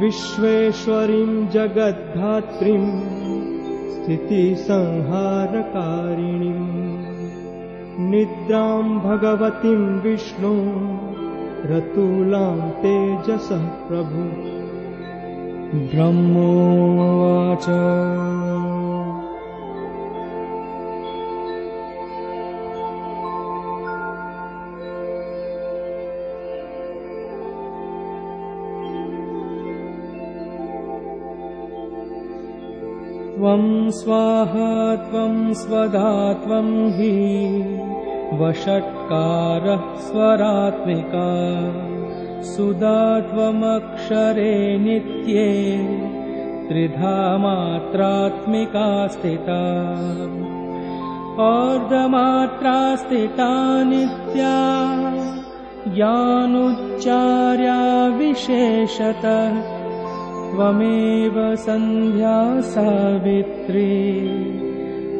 विश्वेश्वरीं जगद्धात्रीं स्थितिसंहारकारिणीम् निद्रां भगवतीं विष्णु रतुलां तेजसः प्रभु ब्रह्मोवाच त्वं स्वाहा त्वं स्वदा त्वं हि वषट्कारः स्वरात्मिका। सुदा त्वमक्षरे नित्ये त्रिधा मात्रात्मिका स्थिता। अर्धमात्रा स्थिता नित्या यानुच्चार्या विशेषतः त्वमेव सन्ध्या सावित्री।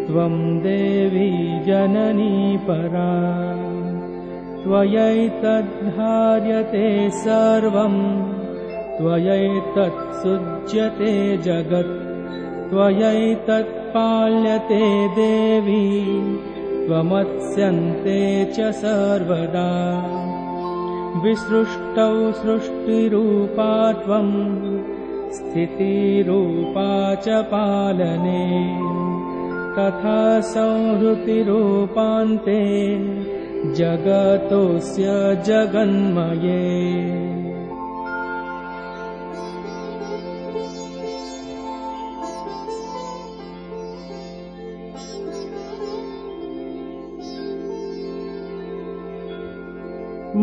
त्वं देवी जननी परा। त्वयैतद्धार्यते सर्वम् त्वयैतत्सुज्यते जगत्। त्वयैतत्पाल्यते देवी। त्वमत्स्यन्ते च सर्वदा। विसृष्टौ सृष्टिरूपा त्वम् स्थितिरूपा च पालने तथा संहृतिरूपान्ते जगतोऽस्य जगन्मये।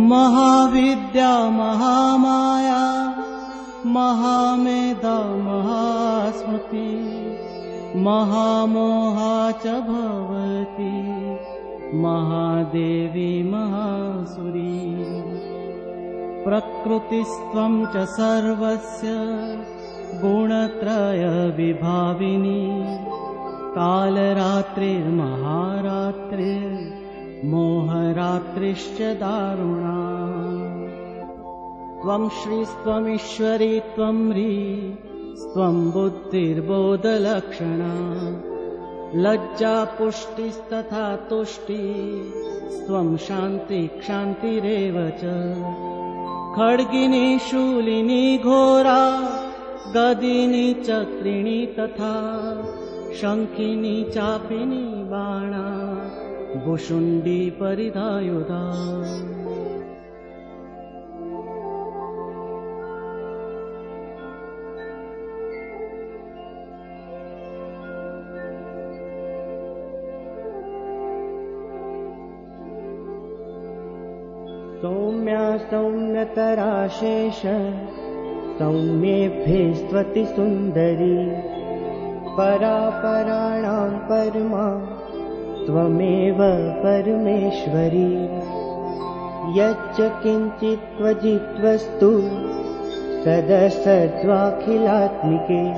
महाविद्या महामाया महामेधा महास्मृति महामोहा च भवति महादेवी महासुरी। प्रकृतिस्त्वं च सर्वस्य गुणत्रयविभाविनी कालरात्रिर्महारात्रिर्मोहरात्रिश्च दारुणा त्वं श्रीस्त्वमीश्वरी त्वं ह्री स्त्वं बुद्धिर्बोधलक्षणा। लज्जा पुष्टिस्तथा तुष्टि स्त्वं शान्ति क्षान्तिरेव च। खड्गिनी शूलिनी घोरा गदिनी चक्रिणी तथा शङ्खिनी चापिनी बाणा भुषुण्डी परिधायुधा सौम्या सौम्यतराशेष सौम्येभ्ये सुन्दरी। परापराणां परमा त्वमेव परमेश्वरी। यच्च किञ्चित् क्वचिद्वस्तु सदसद्वाखिलात्मिके।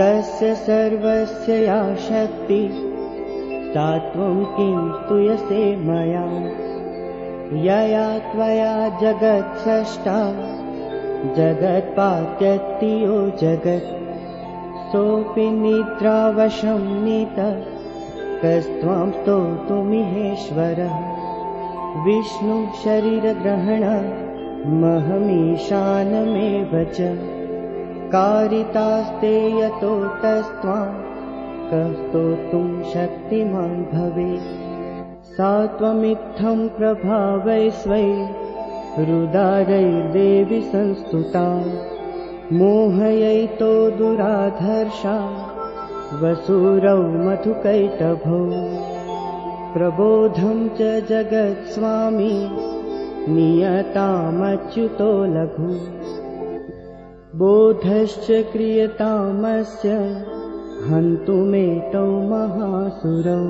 तस्य सर्वस्य या शक्ति सा त्वं किं स्तूयसे मया यया त्वया जगत्सृष्टा जगत्पात्यत्तियो जगत्। सोऽपि निद्रावशं नीत कस्त्वां स्तोतुमिहेश्वरः। विष्णुशरीरग्रहण महमीशानमेव च। कारितास्ते यतो तस्त्वां कः स्तोतुं शक्तिमान् भवेत् सा त्वमित्थं प्रभावै स्वै रुदारैर्देवि संस्तुता। मोहयैतो दुराधर्षा वसुरौ मधुकैटभौ। प्रबोधं च जगत्स्वामी नियतामच्युतो लघु। बोधश्च क्रियतामस्य हन्तुमेतौ महासुरौ